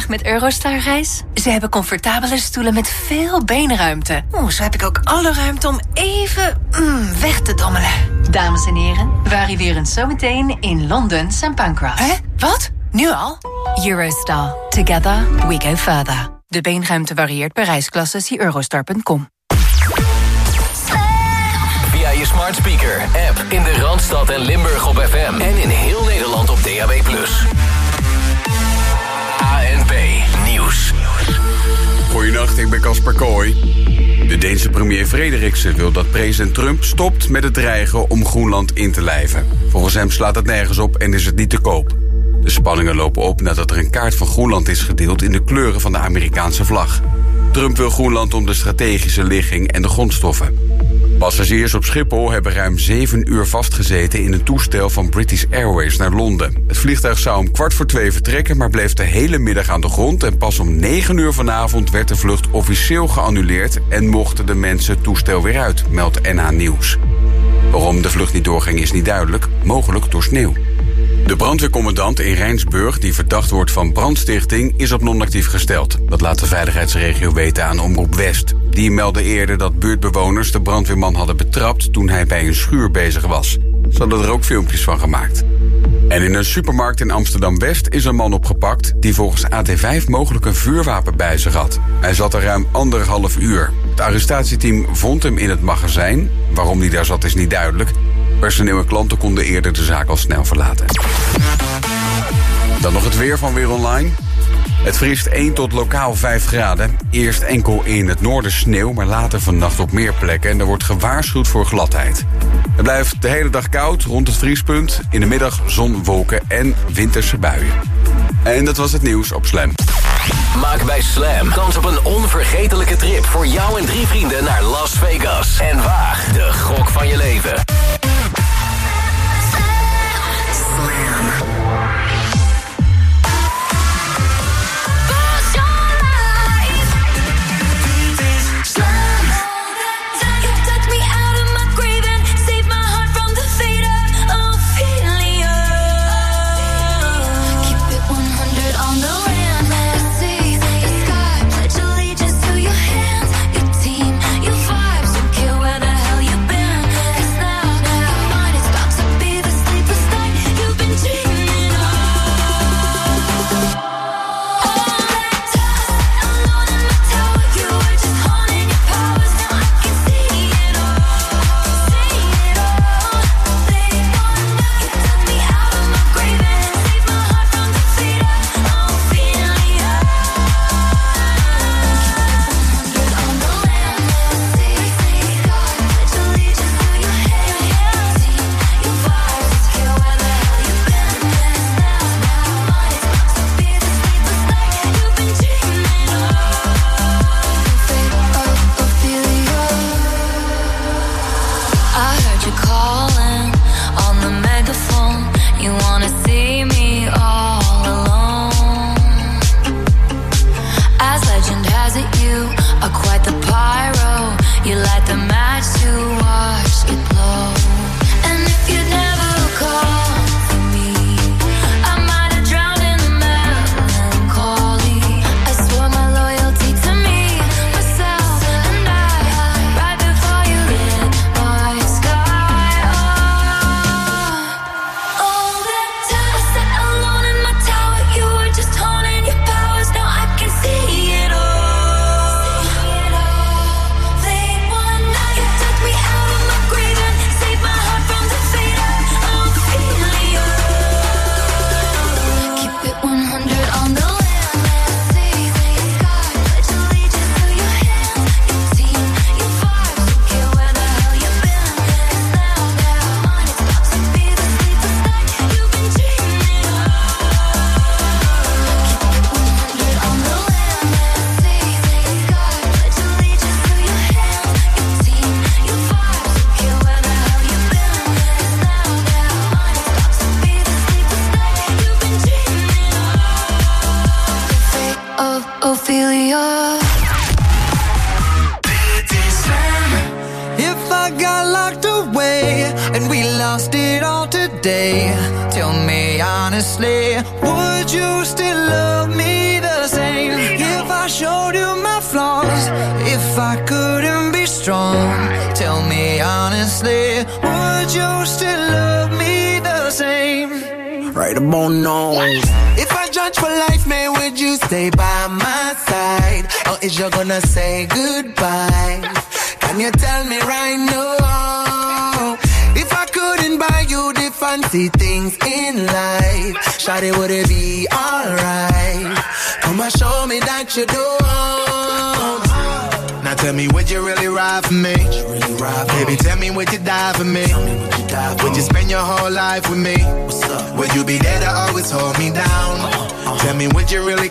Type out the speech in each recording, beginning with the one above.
graag met Eurostar reis? Ze hebben comfortabele stoelen met veel beenruimte. Oeh, zo heb ik ook alle ruimte om even mm, weg te dommelen. Dames en heren, we arriveren zometeen in Londen St. Pancras. Hè? Wat? Nu al? Eurostar. Together we go further. De beenruimte varieert per reisklasse. Zie eurostar.com. Via je smart speaker, app in de Randstad en Limburg op FM. En in heel Nederland op DAB+. De Deense premier Frederiksen wil dat president Trump stopt met het dreigen om Groenland in te lijven. Volgens hem slaat het nergens op en is het niet te koop. De spanningen lopen op nadat er een kaart van Groenland is gedeeld in de kleuren van de Amerikaanse vlag. Trump wil Groenland om de strategische ligging en de grondstoffen. Passagiers op Schiphol hebben ruim zeven uur vastgezeten in een toestel van British Airways naar Londen. Het vliegtuig zou om kwart voor twee vertrekken, maar bleef de hele middag aan de grond. En pas om negen uur vanavond werd de vlucht officieel geannuleerd en mochten de mensen het toestel weer uit, meldt NH Nieuws. Waarom de vlucht niet doorging is niet duidelijk, mogelijk door sneeuw. De brandweercommandant in Rijnsburg, die verdacht wordt van brandstichting, is op non-actief gesteld. Dat laat de veiligheidsregio weten aan Omroep West. Die meldde eerder dat buurtbewoners de brandweerman hadden betrapt toen hij bij een schuur bezig was. Ze hadden er ook filmpjes van gemaakt. En in een supermarkt in Amsterdam-West is een man opgepakt... die volgens AT5 mogelijk een vuurwapen bij zich had. Hij zat er ruim anderhalf uur. Het arrestatieteam vond hem in het magazijn. Waarom hij daar zat is niet duidelijk. Personeel en klanten konden eerder de zaak al snel verlaten. Dan nog het weer van Weer Online. Het vriest 1 tot lokaal 5 graden. Eerst enkel in het noorden sneeuw, maar later vannacht op meer plekken. En er wordt gewaarschuwd voor gladheid. Het blijft de hele dag koud, rond het vriespunt. In de middag zon, wolken en winterse buien. En dat was het nieuws op Slam. Maak bij Slam kans op een onvergetelijke trip voor jou en drie vrienden naar Las Vegas. En waag de gok van je leven.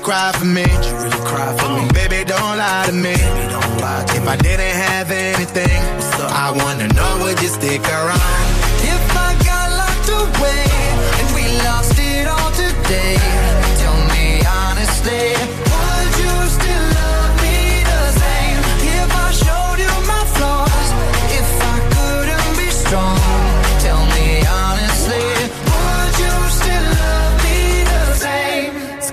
cry for me. She really cry for me. Baby, don't lie to me. Baby, don't lie if I didn't have anything, I wanna know would you stick around? If I got locked away and we lost it all today.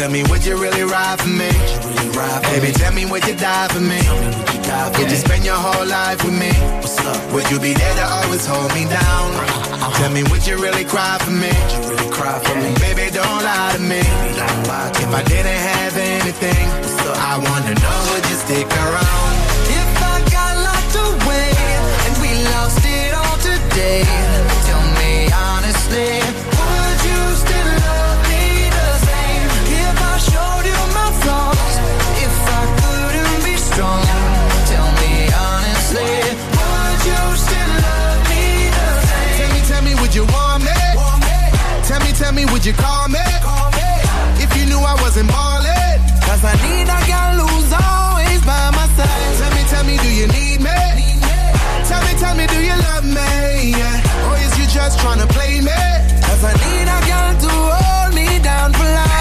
Tell me, would you really ride for me? Really ride for Baby, me? tell me, would you die for me? You die for would you spend your whole life with me? What's up? Would you be there to always hold me down? Uh-huh. Tell me, would you really cry for me? Really cry for yeah. me? Baby, don't lie to me. Don't lie to if me. I didn't have anything, so I wanna know, would you stick around? If I got locked away and we lost it all today, tell me honestly tell me, would you call me? Call me. If you knew I wasn't ballin'. Cause I need I got lose always by my side. Tell me, tell me, do you need me? Need me. Tell me, tell me, do you love me? Yeah. Or is you just trying to play me? Cause I need I got to hold me down for life.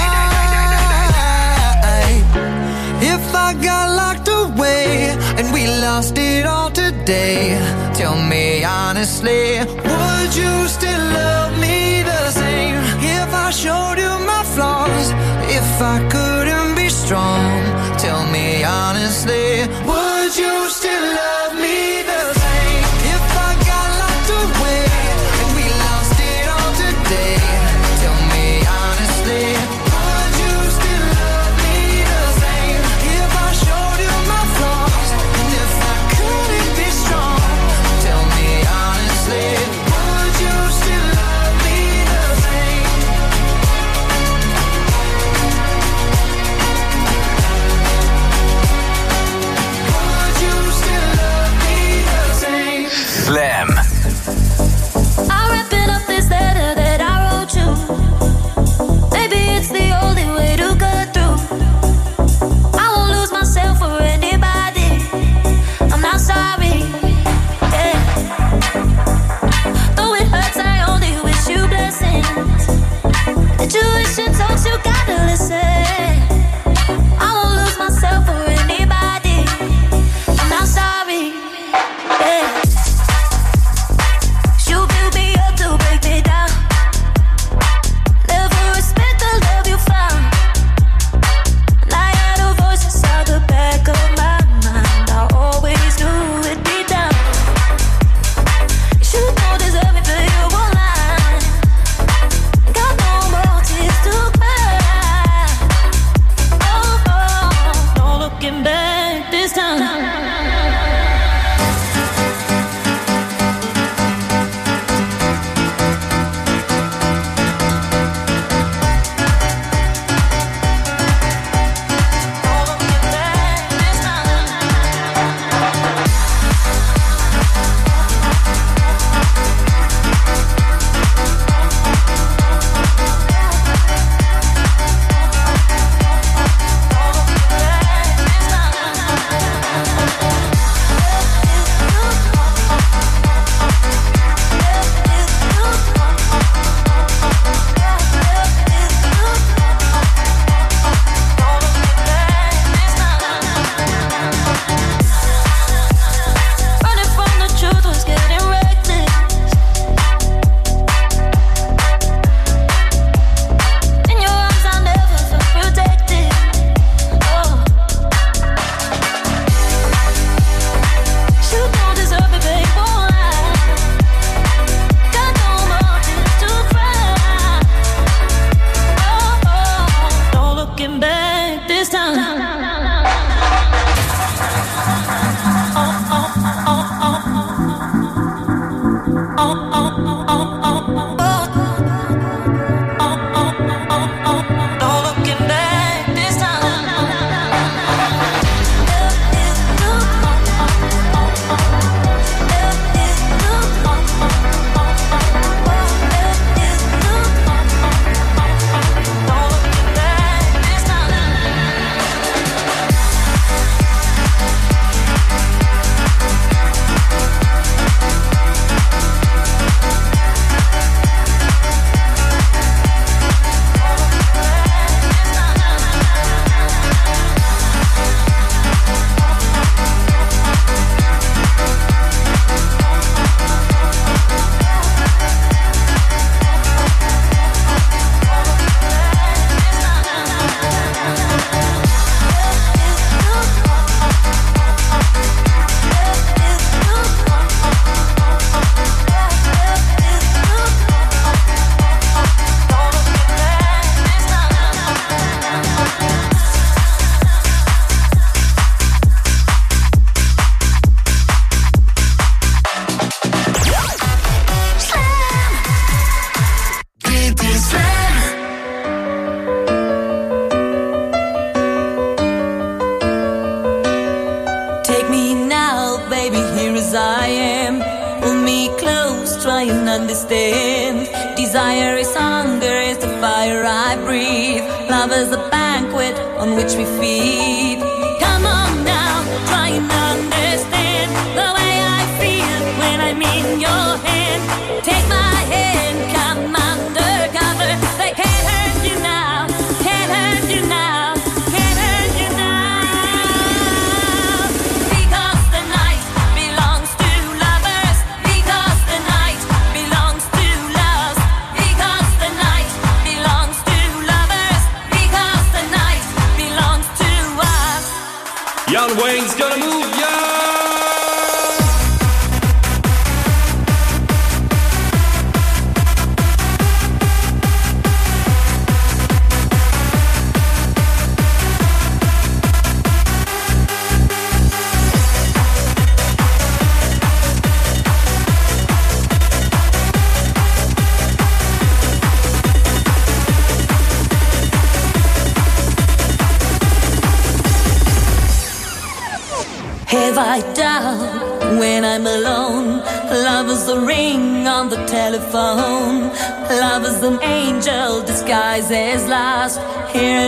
If I got locked away and we lost it all today, tell me honestly, would you still love me? I showed you my flaws. If I couldn't be strong, tell me honestly, would you still love?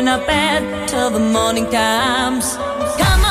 Our bed till the morning comes. Come on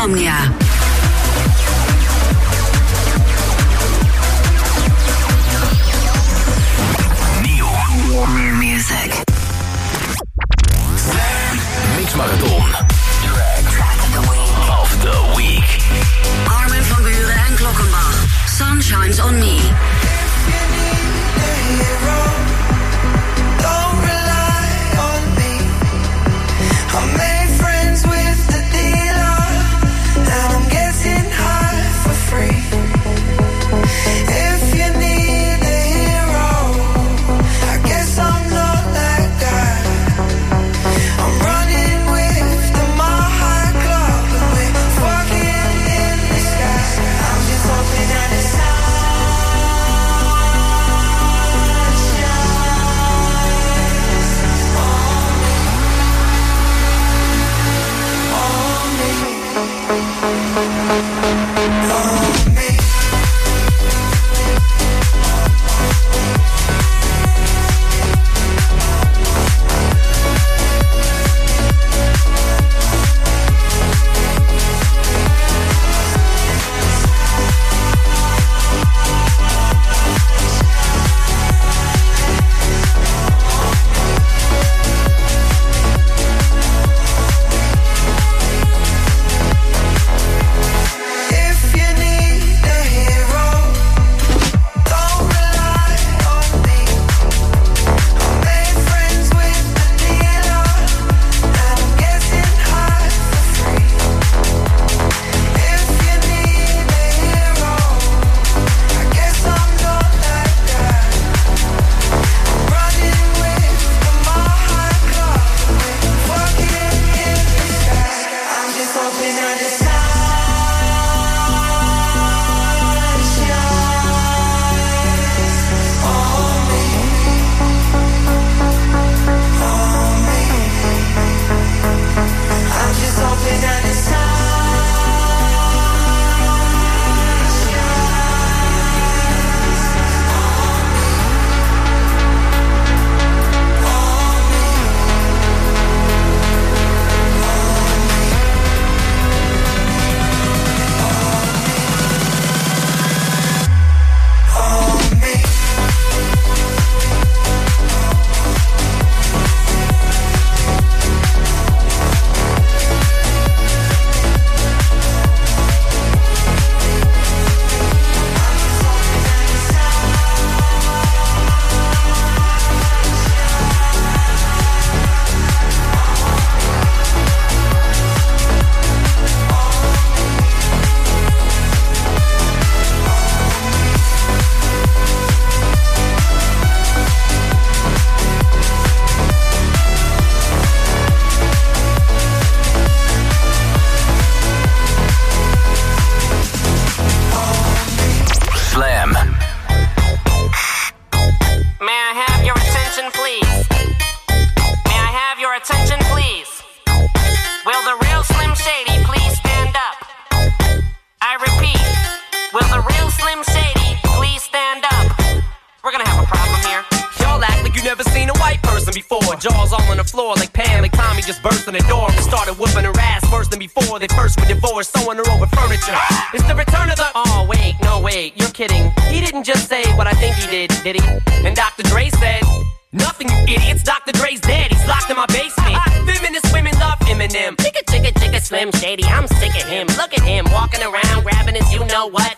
Insomnia. Oh, wait, no, wait, you're kidding. He didn't just say what I think he did, did he? And Dr. Dre said, Nothing, you idiots. Dr. Dre's dead. He's locked in my basement. Feminist women love Eminem. Chicka, chicka, chicka, slim, shady. I'm sick of him. Look at him walking around, grabbing his you know what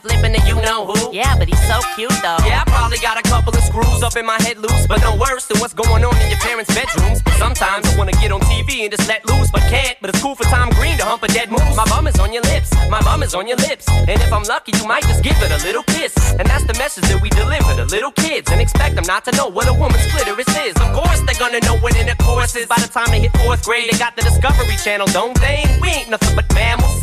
who. Yeah, but he's so cute though. Yeah, I probably got a couple of screws up in my head loose, but no worse than what's going on in your parents' bedrooms. Sometimes I wanna get on TV and just let loose, but can't. But it's cool for Tom Green to hump a dead moose. My bum is on your lips, my bum is on your lips, and if I'm lucky, you might just give it a little kiss. And that's the message that we deliver to little kids, and expect them not to know what a woman's clitoris is. Of course, they're gonna know what intercourse is. By the time they hit fourth grade, they got the Discovery Channel, don't they? We ain't nothing but mammals.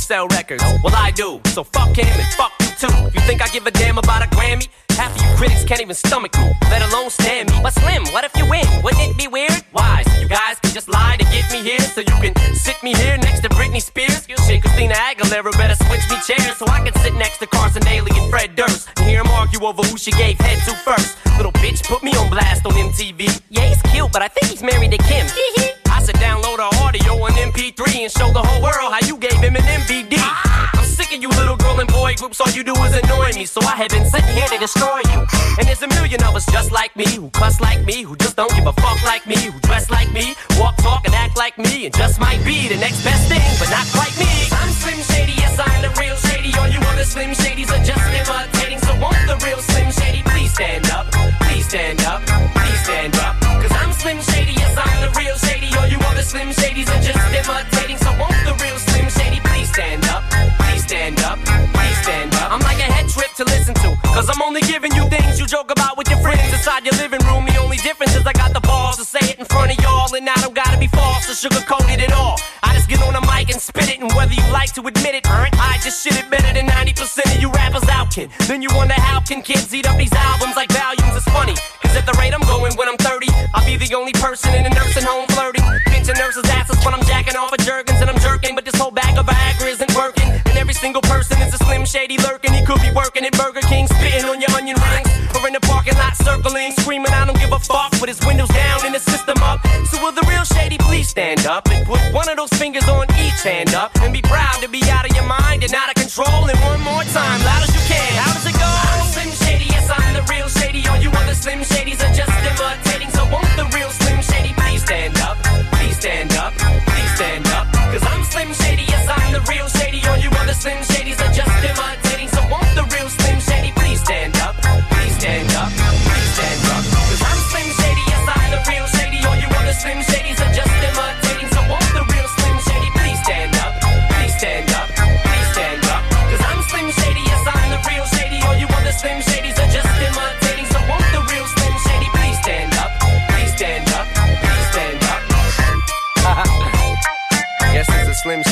sell records. Well, I do. So fuck him and fuck you too. You think I give a damn about a Grammy? Half of you critics can't even stomach me, let alone stand me. But Slim, what if you win? Wouldn't it be weird? Why? So you guys can just lie to get me here, so you can sit me here next to Britney Spears. Shit, Christina Aguilera better switch me chairs so I can sit next to Carson Daly and Fred Durst and hear them argue over who she gave head to first. Little bitch put me on blast on MTV. Yeah, he's cute, but I think he's married to Kim. MP3 and show the whole world how you gave him an MVD. I'm sick of you little girl and boy groups, all you do is annoy me. So I have been sitting here to destroy you. And there's a million of us just like me, who cuss like me, who just don't give a fuck like me, who dress like me, walk, talk, and act like me, and just might be the next best thing, but not quite me. I'm Slim Shady, yes, I'm the real Shady. All you other Slim Shadys are just imitating. So won't the real Slim Shady please stand up? Please stand up, or sugarcoated at all. I just get on a mic and spit it. And whether you like to admit it, I just shit it better than 90% of you rappers out can. Then you wonder how can kids eat up these albums like volumes? It's funny. Cause at the rate I'm going when I'm 30, I'll be the only person in a nursing home flirting. Pinching nurses' asses when I'm jacking off of jerkins and I'm jerking. But this whole bag of Viagra isn't working. And every single person is a slim shady lurking. He could be working at Burger King, spitting on your onion rings. Or in the parking lot circling, screaming, I don't give a fuck. With his windows down and his system up. So will the real shady stand up and put one of those fingers on each hand up. And be proud to be out of your mind and out of control. And one more time, loud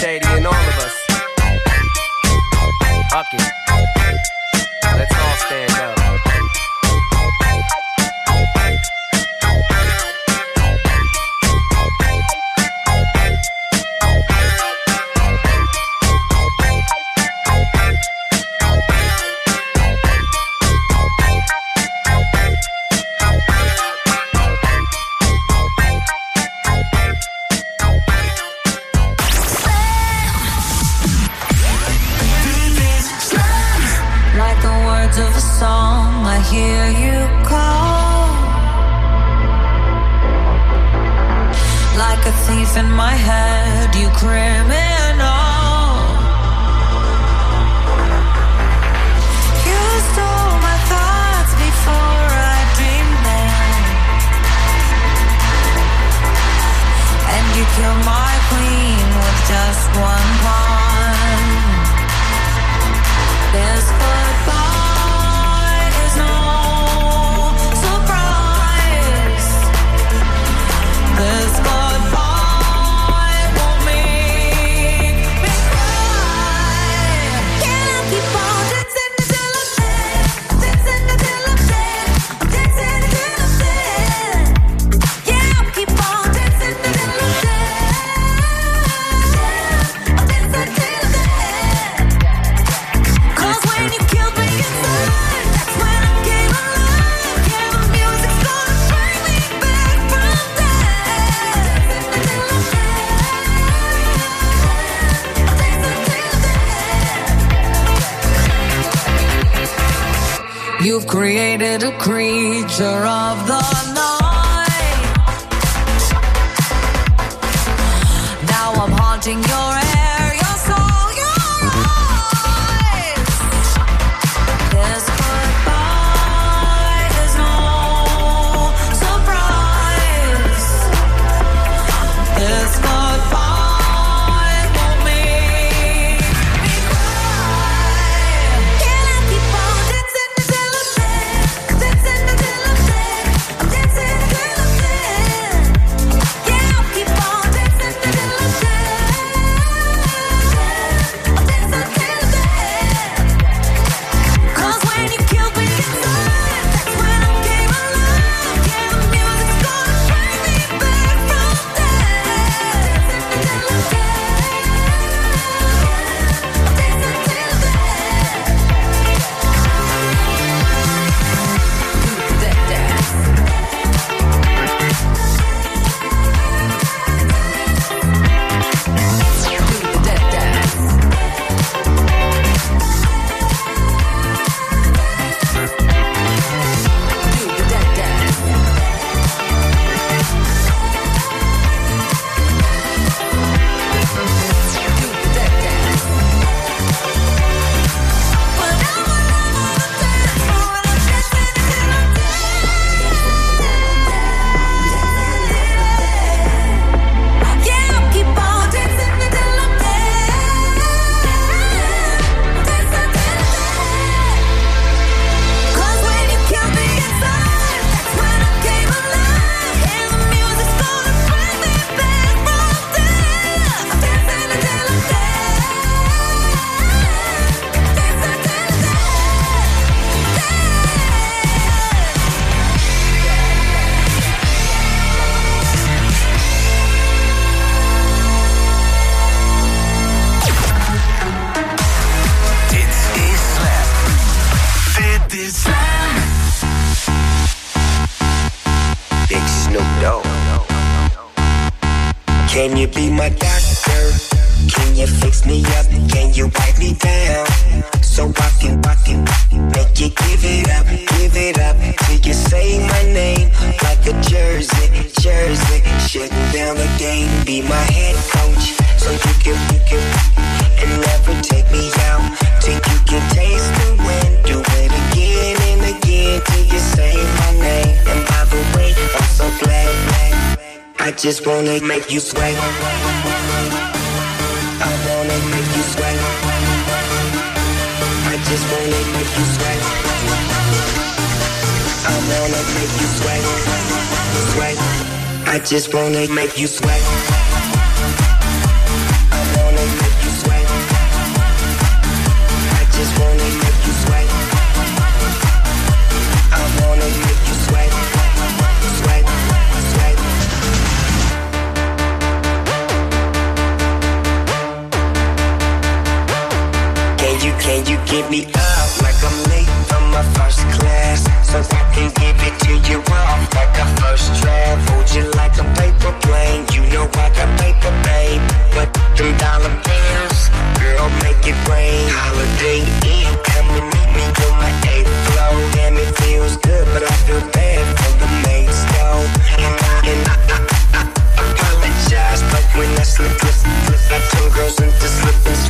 Shady in all of us. It. You sweat.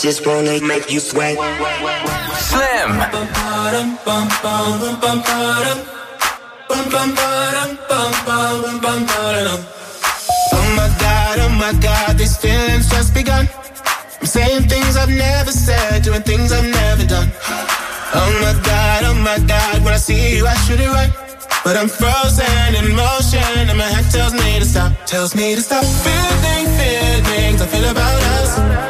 just wanna make you sweat. Slam. Oh my god, oh my god, these feelings just begun. I'm saying things I've never said, doing things I've never done. Oh my god, oh my god, when I see you, I shoot it right. But I'm frozen in motion, and my head tells me to stop, tells me to stop. Feeling feelings I feel about us.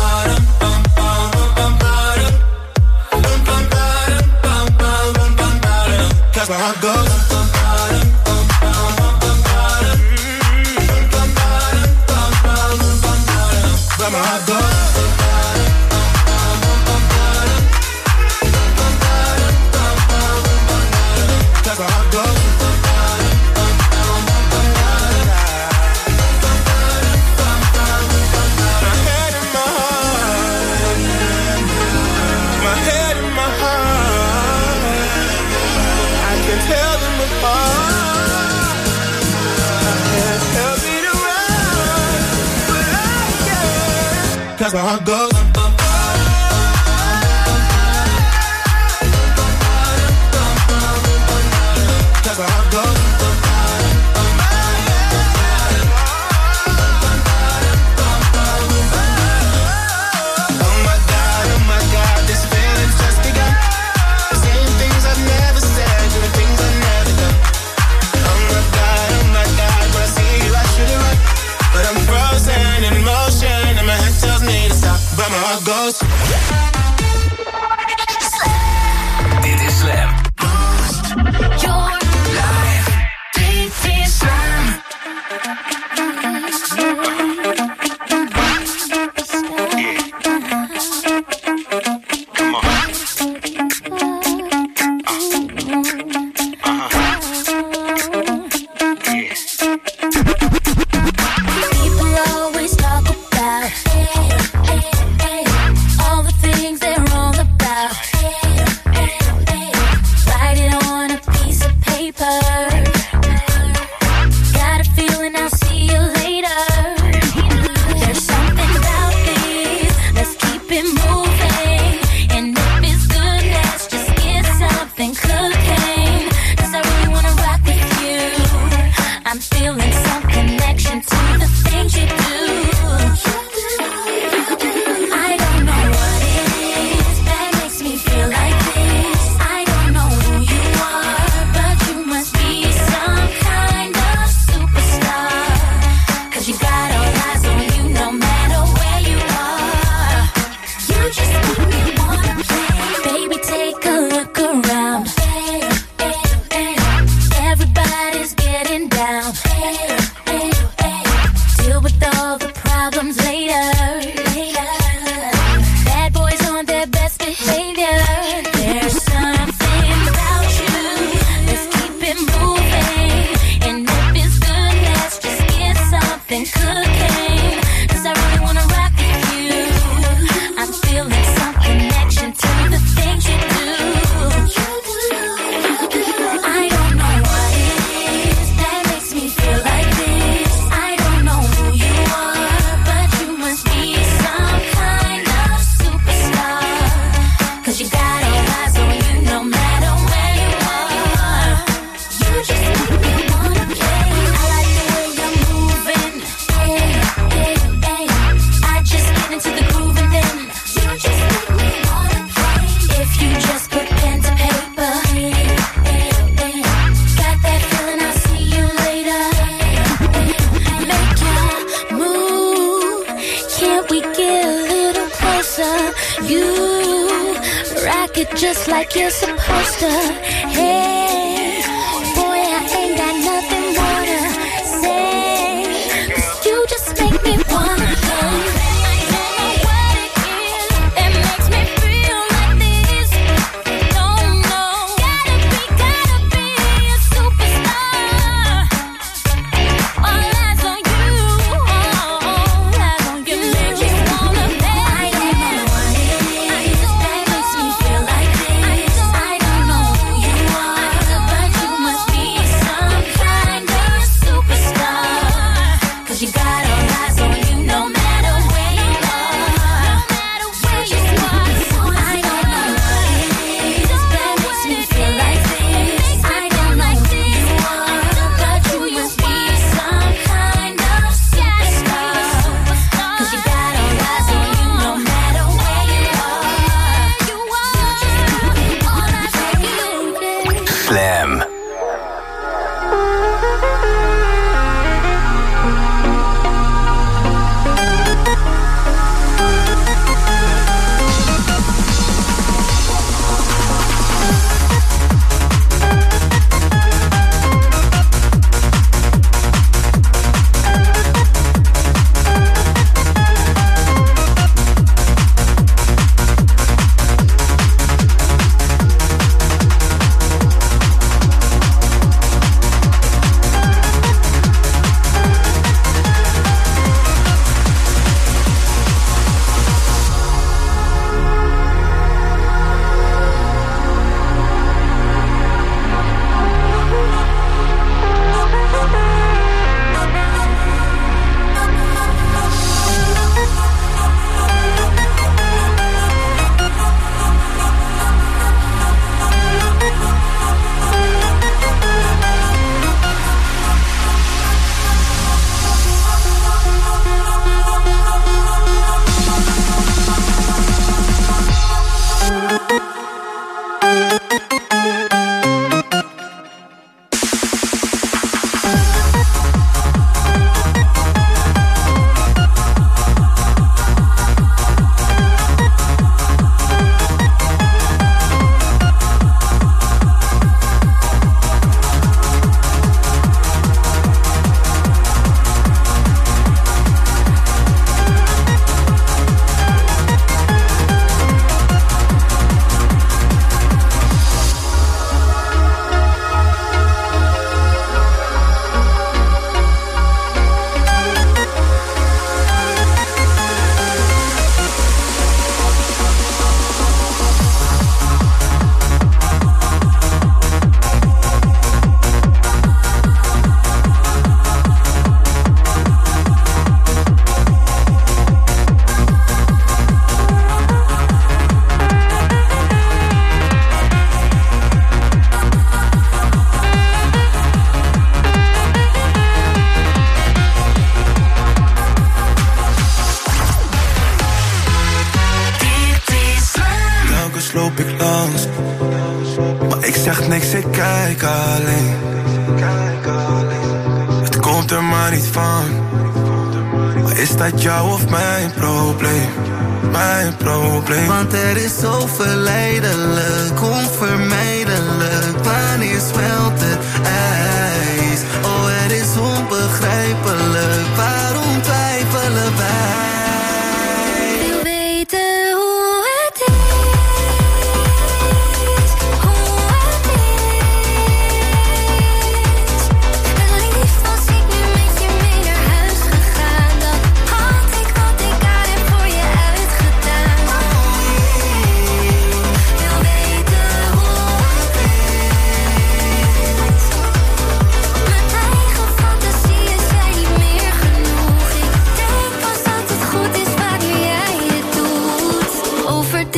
My heart goes. Cause my heart.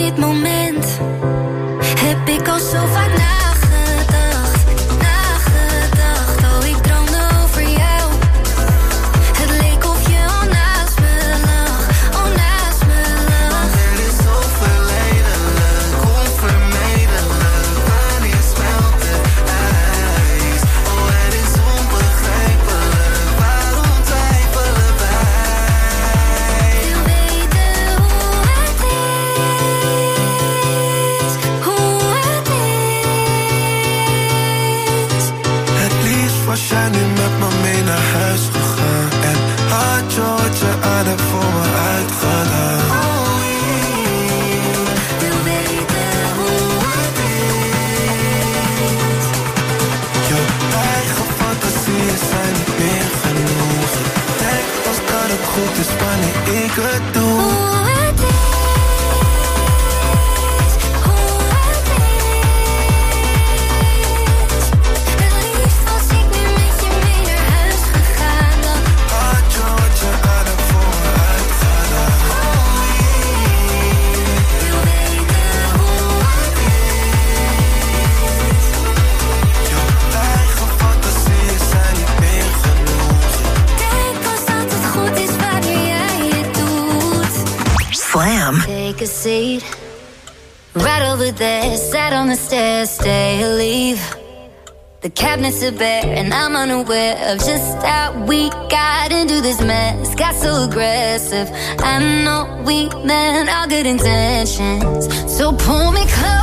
Over dit cabinets are bare, and I'm unaware of just how we got into this mess. Got so aggressive. I know we meant all good intentions. So pull me close.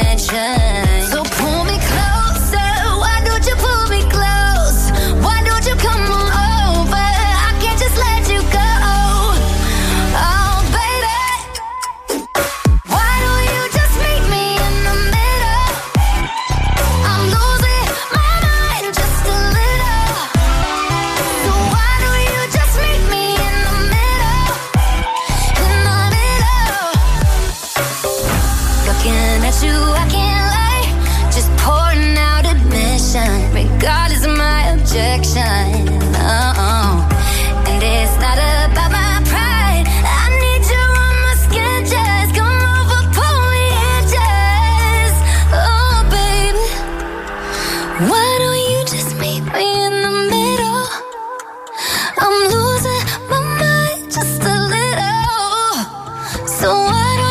So why do